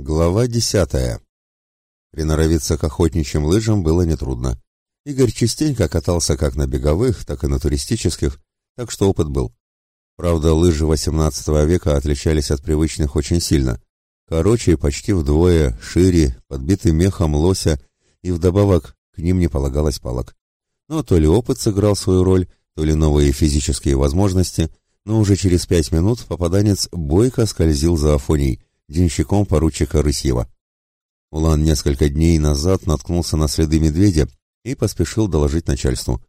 Глава десятая. Приноровиться к охотничьим лыжам было нетрудно. Игорь частенько катался как на беговых, так и на туристических, так что опыт был. Правда, лыжи XVIII века отличались от привычных очень сильно. Короче, почти вдвое, шире, подбиты мехом лося, и вдобавок к ним не полагалось палок. Но то ли опыт сыграл свою роль, то ли новые физические возможности, но уже через пять минут попаданец бойко скользил за Афоней – денщиком поручика Рысьева. Улан несколько дней назад наткнулся на следы медведя и поспешил доложить начальству.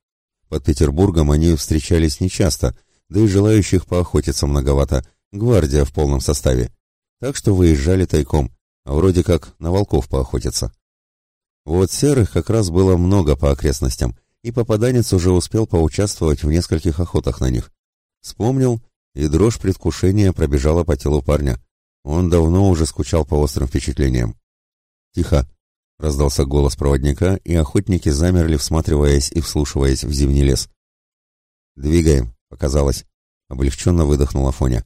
Под Петербургом они встречались нечасто, да и желающих поохотиться многовато, гвардия в полном составе. Так что выезжали тайком, а вроде как на волков поохотиться. Вот серых как раз было много по окрестностям, и попаданец уже успел поучаствовать в нескольких охотах на них. Вспомнил, и дрожь предвкушения пробежала по телу парня. Он давно уже скучал по острым впечатлениям. «Тихо!» — раздался голос проводника, и охотники замерли, всматриваясь и вслушиваясь в зимний лес. «Двигаем», — показалось. Облегченно выдохнула Фоня.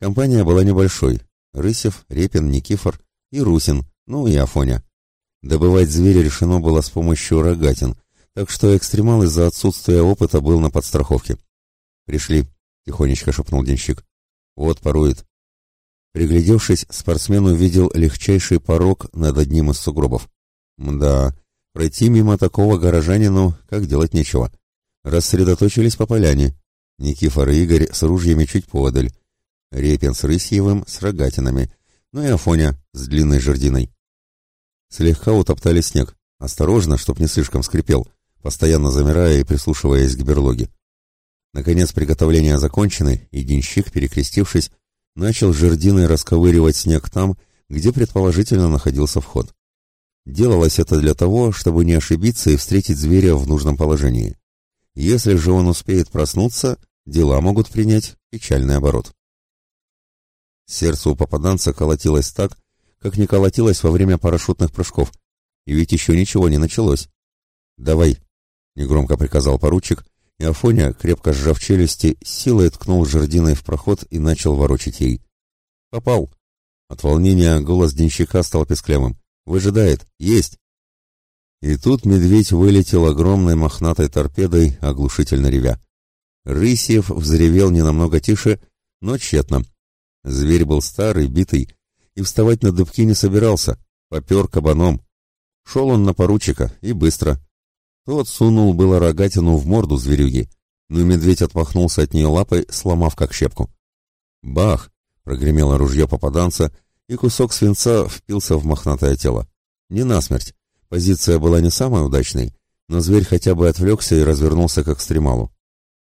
Компания была небольшой. Рысев, Репин, Никифор и Русин, ну и Афоня. Добывать зверя решено было с помощью рогатин, так что экстремал из-за отсутствия опыта был на подстраховке. «Пришли», — тихонечко шепнул денщик. «Вот порует. Приглядевшись, спортсмен увидел легчайший порог над одним из сугробов. Да, пройти мимо такого горожанину, как делать нечего. Рассредоточились по поляне. Никифор и Игорь с ружьями чуть подаль. Репин с Рысьевым с рогатинами. Ну и Афоня с длинной жердиной. Слегка утоптали снег. Осторожно, чтоб не слишком скрипел, постоянно замирая и прислушиваясь к берлоге. Наконец приготовления закончены, и денщик, перекрестившись, начал жердиной расковыривать снег там, где предположительно находился вход. Делалось это для того, чтобы не ошибиться и встретить зверя в нужном положении. Если же он успеет проснуться, дела могут принять печальный оборот. Сердце у попаданца колотилось так, как не колотилось во время парашютных прыжков, и ведь еще ничего не началось. «Давай», — негромко приказал поручик, и Афоня, крепко сжав челюсти, силой ткнул жердиной в проход и начал ворочить ей. «Попал!» От волнения голос денщика стал песклявым. «Выжидает! Есть!» И тут медведь вылетел огромной мохнатой торпедой, оглушительно ревя. Рысьев взревел не намного тише, но тщетно. Зверь был старый, битый, и вставать на дыбки не собирался, попер кабаном. Шел он на поручика, и быстро. Тот сунул было рогатину в морду зверюги, но медведь отмахнулся от нее лапой, сломав как щепку. «Бах!» — прогремело ружье попаданца, и кусок свинца впился в мохнатое тело. Не насмерть. Позиция была не самой удачной, но зверь хотя бы отвлекся и развернулся к экстремалу.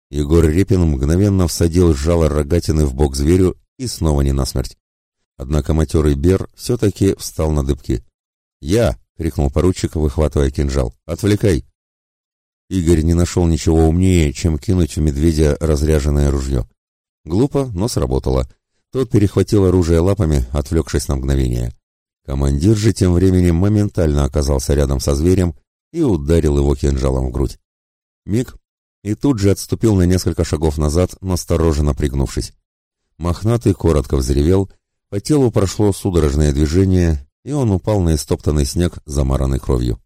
Егор Репин мгновенно всадил жало рогатины в бок зверю и снова не насмерть. Однако матерый Бер все-таки встал на дыбки. «Я!» — крикнул поручик, выхватывая кинжал. «Отвлекай!» Игорь не нашел ничего умнее, чем кинуть в медведя разряженное ружье. Глупо, но сработало. Тот перехватил оружие лапами, отвлекшись на мгновение. Командир же тем временем моментально оказался рядом со зверем и ударил его кинжалом в грудь. Миг, и тут же отступил на несколько шагов назад, настороженно пригнувшись. Мохнатый коротко взревел, по телу прошло судорожное движение, и он упал на истоптанный снег, замаранный кровью.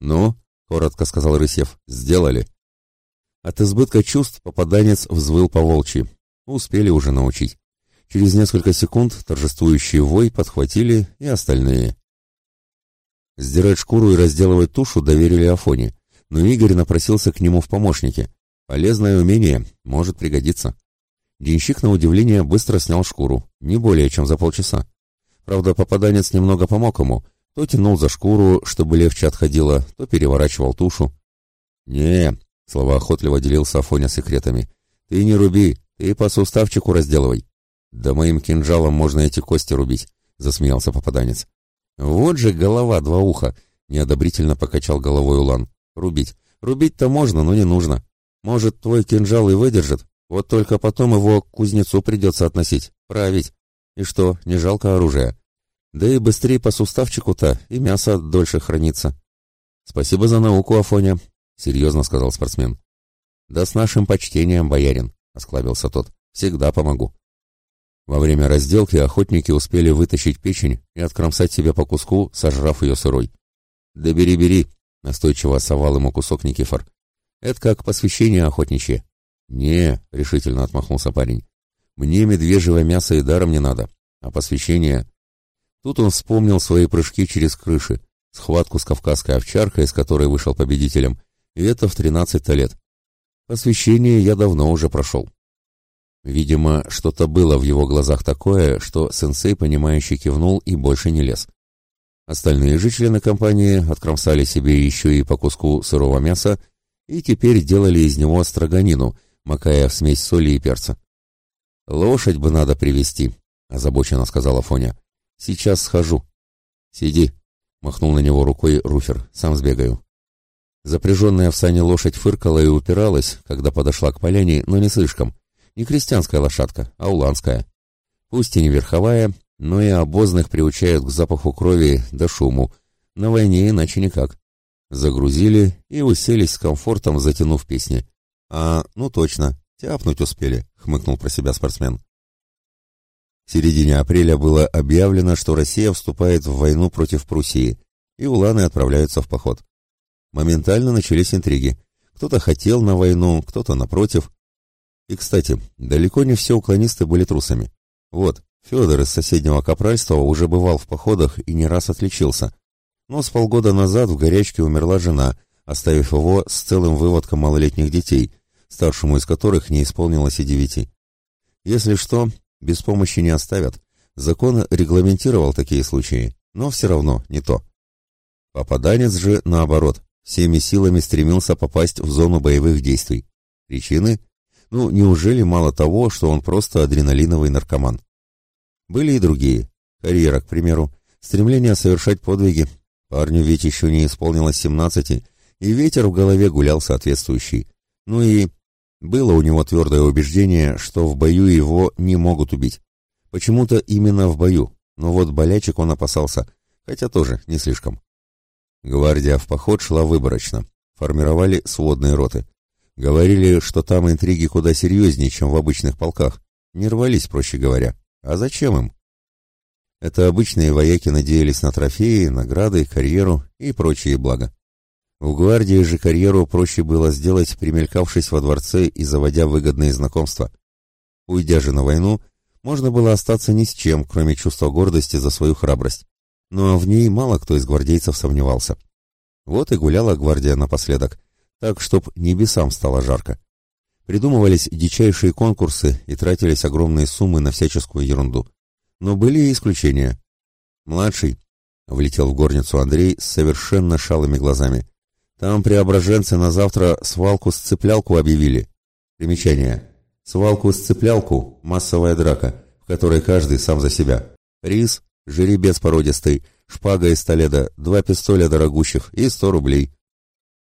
«Ну?» Коротко сказал Рысев. Сделали. От избытка чувств попаданец взвыл по волчьи. Успели уже научить. Через несколько секунд торжествующий вой подхватили и остальные. Сдирать шкуру и разделывать тушу доверили Афоне, но Игорь напросился к нему в помощники. Полезное умение, может пригодиться. Денщик, на удивление, быстро снял шкуру, не более чем за полчаса. Правда, попаданец немного помог ему, то тянул за шкуру, чтобы легче отходило, то переворачивал тушу. «Не», — словоохотливо делился Афоня секретами, — «ты не руби, ты по суставчику разделывай». «Да моим кинжалом можно эти кости рубить», — засмеялся попаданец. «Вот же голова, два уха», — неодобрительно покачал головой Улан. «Рубить. Рубить-то можно, но не нужно. Может, твой кинжал и выдержит, вот только потом его к кузнецу придется относить, править. И что, не жалко оружия?» Да и быстрее по суставчику-то, и мясо дольше хранится. Спасибо за науку, Афоня, серьезно сказал спортсмен. Да с нашим почтением, боярин, осклабился тот. Всегда помогу. Во время разделки охотники успели вытащить печень и откромсать себе по куску, сожрав ее сырой. «Да бери, бери!» — настойчиво совал ему кусок Никифор. «Это как посвящение охотничье». «Не», — решительно отмахнулся парень. «Мне медвежьего мяса и даром не надо, а посвящение...» Тут он вспомнил свои прыжки через крыши, схватку с кавказской овчаркой, из которой вышел победителем, и это в тринадцать-то лет. Посвящение я давно уже прошел. Видимо, что-то было в его глазах такое, что сенсей, понимающе кивнул и больше не лез. Остальные же члены компании откромсали себе еще и по куску сырого мяса и теперь делали из него строганину, макая в смесь соли и перца. «Лошадь бы надо привести, озабоченно сказала Фоня. «Сейчас схожу». «Сиди», — махнул на него рукой Руфер, — «сам сбегаю». Запряженная в сане лошадь фыркала и упиралась, когда подошла к поляне, но не слишком. Не крестьянская лошадка, а уланская. Пусть и не верховая, но и обозных приучают к запаху крови да шуму. На войне иначе никак. Загрузили и уселись с комфортом, затянув песни. А, ну точно, тяпнуть успели, хмыкнул про себя спортсмен. В середине апреля было объявлено, что Россия вступает в войну против Пруссии, и уланы отправляются в поход. Моментально начались интриги. Кто-то хотел на войну, кто-то напротив. И, кстати, далеко не все уклонисты были трусами. Вот, Федор из соседнего капральства уже бывал в походах и не раз отличился. Но с полгода назад в горячке умерла жена, оставив его с целым выводком малолетних детей, старшему из которых не исполнилось и девяти. Если что, без помощи не оставят. Закон регламентировал такие случаи, но все равно не то. Попаданец же, наоборот, всеми силами стремился попасть в зону боевых действий. Причины? Ну, неужели мало того, что он просто адреналиновый наркоман? Были и другие. Карьера, к примеру, стремление совершать подвиги. Парню ведь еще не исполнилось семнадцати, и ветер в голове гулял соответствующий. Ну и было у него твердое убеждение, что в бою его не могут убить. Почему-то именно в бою, но вот болячек он опасался, хотя тоже не слишком. Гвардия в поход шла выборочно, формировали сводные роты. Говорили, что там интриги куда серьезнее, чем в обычных полках. Не рвались, проще говоря. А зачем им? Это обычные вояки надеялись на трофеи, награды, карьеру и прочие блага. В гвардии же карьеру проще было сделать, примелькавшись во дворце и заводя выгодные знакомства. Уйдя же на войну, можно было остаться ни с чем, кроме чувства гордости за свою храбрость. Но в ней мало кто из гвардейцев сомневался. Вот и гуляла гвардия напоследок, так, чтоб небесам стало жарко. Придумывались дичайшие конкурсы и тратились огромные суммы на всяческую ерунду. Но были и исключения. Младший, влетел в горницу Андрей с совершенно шалыми глазами. Там преображенцы на завтра свалку-сцеплялку объявили. Примечание. Свалку-сцеплялку – массовая драка, в которой каждый сам за себя. Рис, жеребец породистый, шпага из столеда, два пистоля дорогущих и сто рублей.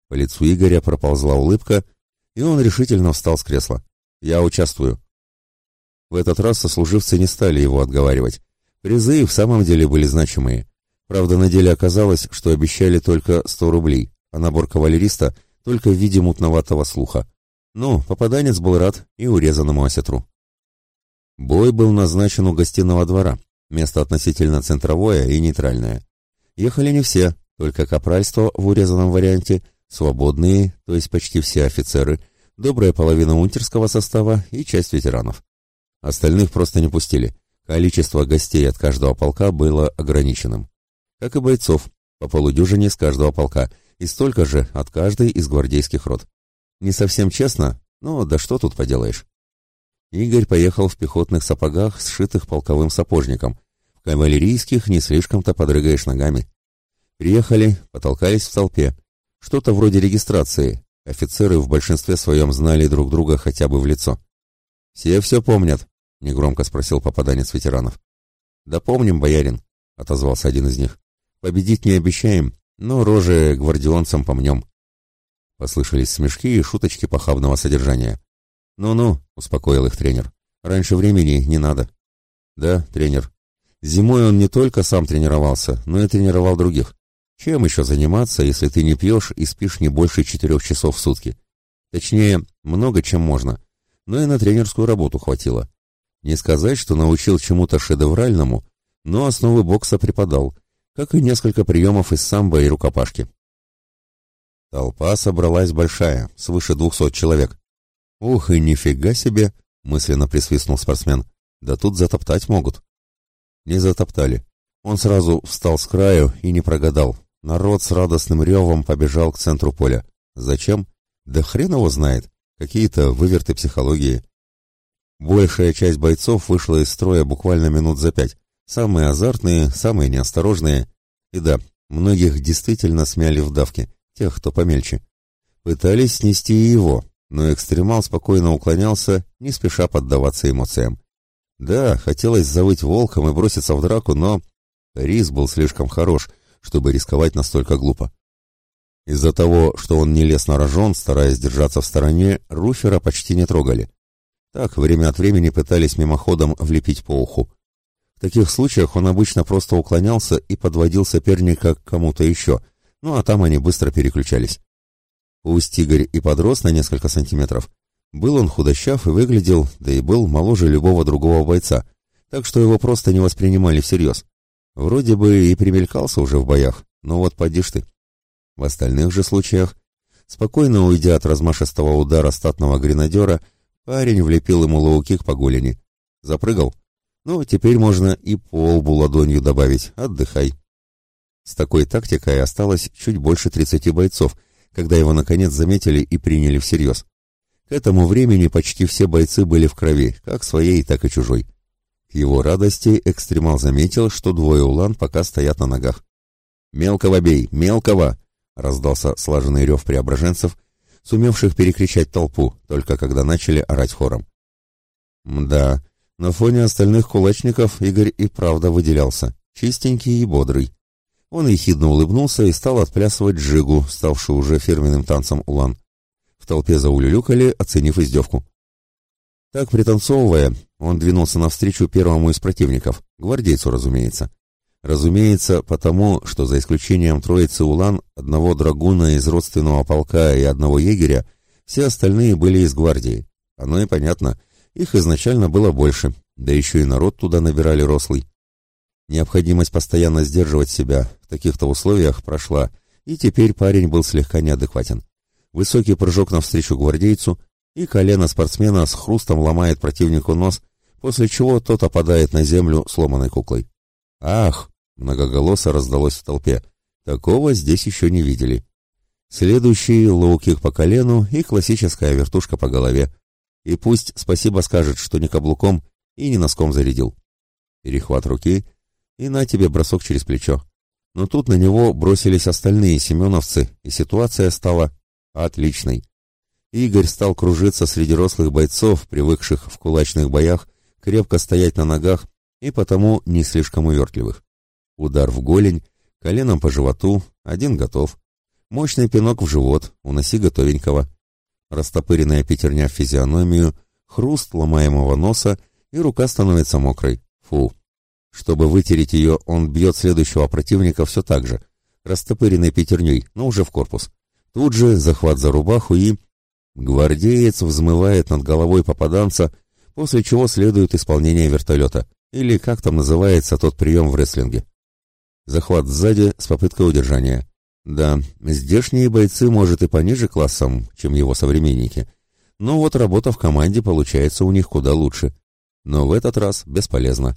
По лицу Игоря проползла улыбка, и он решительно встал с кресла. «Я участвую». В этот раз сослуживцы не стали его отговаривать. Призы в самом деле были значимые. Правда, на деле оказалось, что обещали только сто рублей, а набор кавалериста только в виде мутноватого слуха. Ну, попаданец был рад и урезанному осетру. Бой был назначен у гостиного двора, место относительно центровое и нейтральное. Ехали не все, только капральство в урезанном варианте – свободные, то есть почти все офицеры, добрая половина унтерского состава и часть ветеранов. Остальных просто не пустили. Количество гостей от каждого полка было ограниченным. Как и бойцов, по полудюжине с каждого полка, и столько же от каждой из гвардейских рот. Не совсем честно, но да что тут поделаешь. Игорь поехал в пехотных сапогах, сшитых полковым сапожником. В кавалерийских не слишком-то подрыгаешь ногами. Приехали, потолкались в толпе, что-то вроде регистрации. Офицеры в большинстве своем знали друг друга хотя бы в лицо. «Все все помнят?» — негромко спросил попаданец ветеранов. «Да помним, боярин», — отозвался один из них. «Победить не обещаем, но рожи гвардионцам помнем». Послышались смешки и шуточки похабного содержания. «Ну-ну», — успокоил их тренер, — «раньше времени не надо». «Да, тренер. Зимой он не только сам тренировался, но и тренировал других. Чем еще заниматься, если ты не пьешь и спишь не больше четырех часов в сутки? Точнее, много чем можно, но и на тренерскую работу хватило. Не сказать, что научил чему-то шедевральному, но основы бокса преподал, как и несколько приемов из самбо и рукопашки. Толпа собралась большая, свыше двухсот человек. «Ух, и нифига себе!» — мысленно присвистнул спортсмен. «Да тут затоптать могут». Не затоптали. Он сразу встал с краю и не прогадал. Народ с радостным ревом побежал к центру поля. Зачем? Да хрен его знает. Какие-то выверты психологии. Большая часть бойцов вышла из строя буквально минут за пять. Самые азартные, самые неосторожные. И да, многих действительно смяли в давке, тех, кто помельче. Пытались снести и его, но экстремал спокойно уклонялся, не спеша поддаваться эмоциям. Да, хотелось завыть волком и броситься в драку, но риск был слишком хорош, чтобы рисковать настолько глупо. Из-за того, что он не лез на стараясь держаться в стороне, Руфера почти не трогали. Так, время от времени пытались мимоходом влепить по уху. В таких случаях он обычно просто уклонялся и подводил соперника к кому-то еще, ну а там они быстро переключались. Пусть Игорь и подрос на несколько сантиметров, был он худощав и выглядел, да и был моложе любого другого бойца, так что его просто не воспринимали всерьез. Вроде бы и примелькался уже в боях, но вот поди ты. В остальных же случаях, спокойно уйдя от размашистого удара статного гренадера, Парень влепил ему лоу-кик по голени. Запрыгал? Ну, теперь можно и по лбу ладонью добавить. Отдыхай. С такой тактикой осталось чуть больше 30 бойцов, когда его наконец заметили и приняли всерьез. К этому времени почти все бойцы были в крови, как своей, так и чужой. К его радости экстремал заметил, что двое улан пока стоят на ногах. «Мелкого бей! Мелкого!» — раздался слаженный рев преображенцев — сумевших перекричать толпу, только когда начали орать хором. Да, на фоне остальных кулачников Игорь и правда выделялся, чистенький и бодрый. Он ехидно улыбнулся и стал отплясывать джигу, ставшую уже фирменным танцем улан. В толпе заулюлюкали, оценив издевку. Так, пританцовывая, он двинулся навстречу первому из противников, гвардейцу, разумеется. Разумеется, потому, что за исключением троицы улан, одного драгуна из родственного полка и одного егеря, все остальные были из гвардии. Оно и понятно, их изначально было больше, да еще и народ туда набирали рослый. Необходимость постоянно сдерживать себя в таких-то условиях прошла, и теперь парень был слегка неадекватен. Высокий прыжок навстречу гвардейцу, и колено спортсмена с хрустом ломает противнику нос, после чего тот опадает на землю сломанной куклой. «Ах!» — многоголосо раздалось в толпе. «Такого здесь еще не видели». Следующий лоу-кик по колену и классическая вертушка по голове. И пусть спасибо скажет, что не каблуком и не носком зарядил. Перехват руки и на тебе бросок через плечо. Но тут на него бросились остальные семеновцы, и ситуация стала отличной. Игорь стал кружиться среди рослых бойцов, привыкших в кулачных боях крепко стоять на ногах и потому не слишком увертливых. Удар в голень, коленом по животу, один готов. Мощный пинок в живот, уноси готовенького. Растопыренная пятерня в физиономию, хруст ломаемого носа, и рука становится мокрой. Фу. Чтобы вытереть ее, он бьет следующего противника все так же, растопыренной пятерней, но уже в корпус. Тут же захват за рубаху и... Гвардеец взмывает над головой попаданца, после чего следует исполнение вертолета. Или как там называется тот прием в рестлинге. Захват сзади с попыткой удержания. Да, здешние бойцы, может, и пониже классом, чем его современники. Но вот работа в команде получается у них куда лучше. Но в этот раз бесполезно.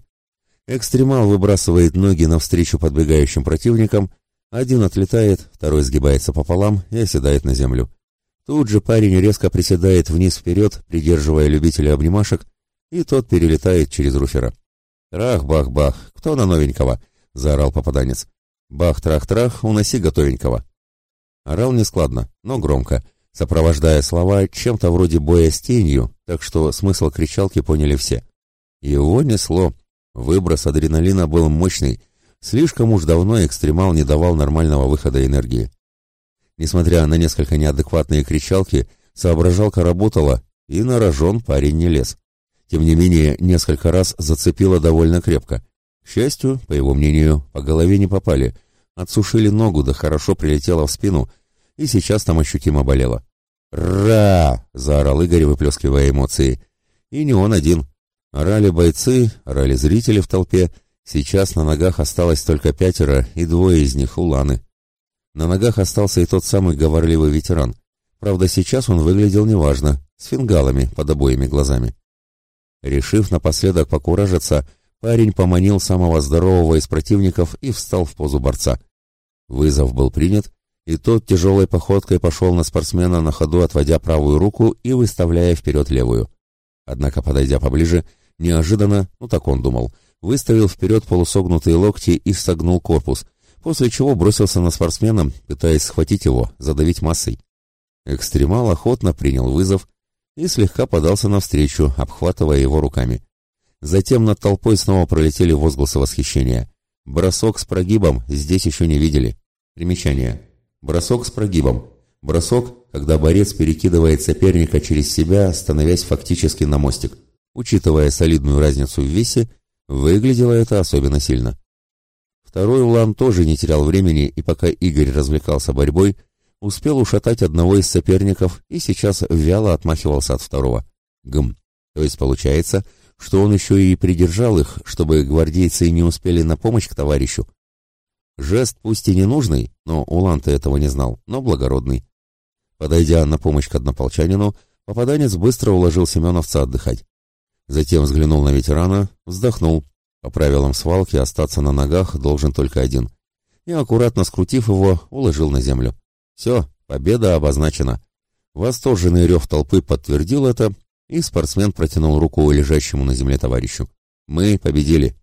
Экстремал выбрасывает ноги навстречу подбегающим противникам, один отлетает, второй сгибается пополам и оседает на землю. Тут же парень резко приседает вниз-вперед, придерживая любителя обнимашек, и тот перелетает через руфера. «Трах-бах-бах! Кто на новенького?» — заорал попаданец. «Бах-трах-трах! Уноси готовенького!» Орал нескладно, но громко, сопровождая слова чем-то вроде боя с тенью, так что смысл кричалки поняли все. Его несло. Выброс адреналина был мощный. Слишком уж давно экстремал не давал нормального выхода энергии. Несмотря на несколько неадекватные кричалки, соображалка работала, и на рожон парень не лез. Тем не менее, несколько раз зацепило довольно крепко. К счастью, по его мнению, по голове не попали. Отсушили ногу, да хорошо прилетело в спину, и сейчас там ощутимо болело. «Ра!» — заорал Игорь, выплескивая эмоции. И не он один. Орали бойцы, орали зрители в толпе. Сейчас на ногах осталось только пятеро, и двое из них — уланы. На ногах остался и тот самый говорливый ветеран. Правда, сейчас он выглядел неважно, с фингалами под обоими глазами. Решив напоследок покуражиться, парень поманил самого здорового из противников и встал в позу борца. Вызов был принят, и тот тяжелой походкой пошел на спортсмена на ходу, отводя правую руку и выставляя вперед левую. Однако, подойдя поближе, неожиданно, ну так он думал, выставил вперед полусогнутые локти и согнул корпус, после чего бросился на спортсмена, пытаясь схватить его, задавить массой. Экстремал охотно принял вызов и слегка подался навстречу, обхватывая его руками. Затем над толпой снова пролетели возгласы восхищения. Бросок с прогибом здесь еще не видели. Примечание. Бросок с прогибом. Бросок, когда борец перекидывает соперника через себя, становясь фактически на мостик. Учитывая солидную разницу в весе, выглядело это особенно сильно. Второй улан тоже не терял времени, и пока Игорь развлекался борьбой, успел ушатать одного из соперников и сейчас вяло отмахивался от второго. Гм. То есть получается, что он еще и придержал их, чтобы гвардейцы не успели на помощь к товарищу. Жест пусть и не нужный, но Улан-то этого не знал, но благородный. Подойдя на помощь к однополчанину, попаданец быстро уложил семеновца отдыхать. Затем взглянул на ветерана, вздохнул. По правилам свалки остаться на ногах должен только один. И, аккуратно скрутив его, уложил на землю. Все, победа обозначена. Восторженный рев толпы подтвердил это, и спортсмен протянул руку лежащему на земле товарищу. «Мы победили!»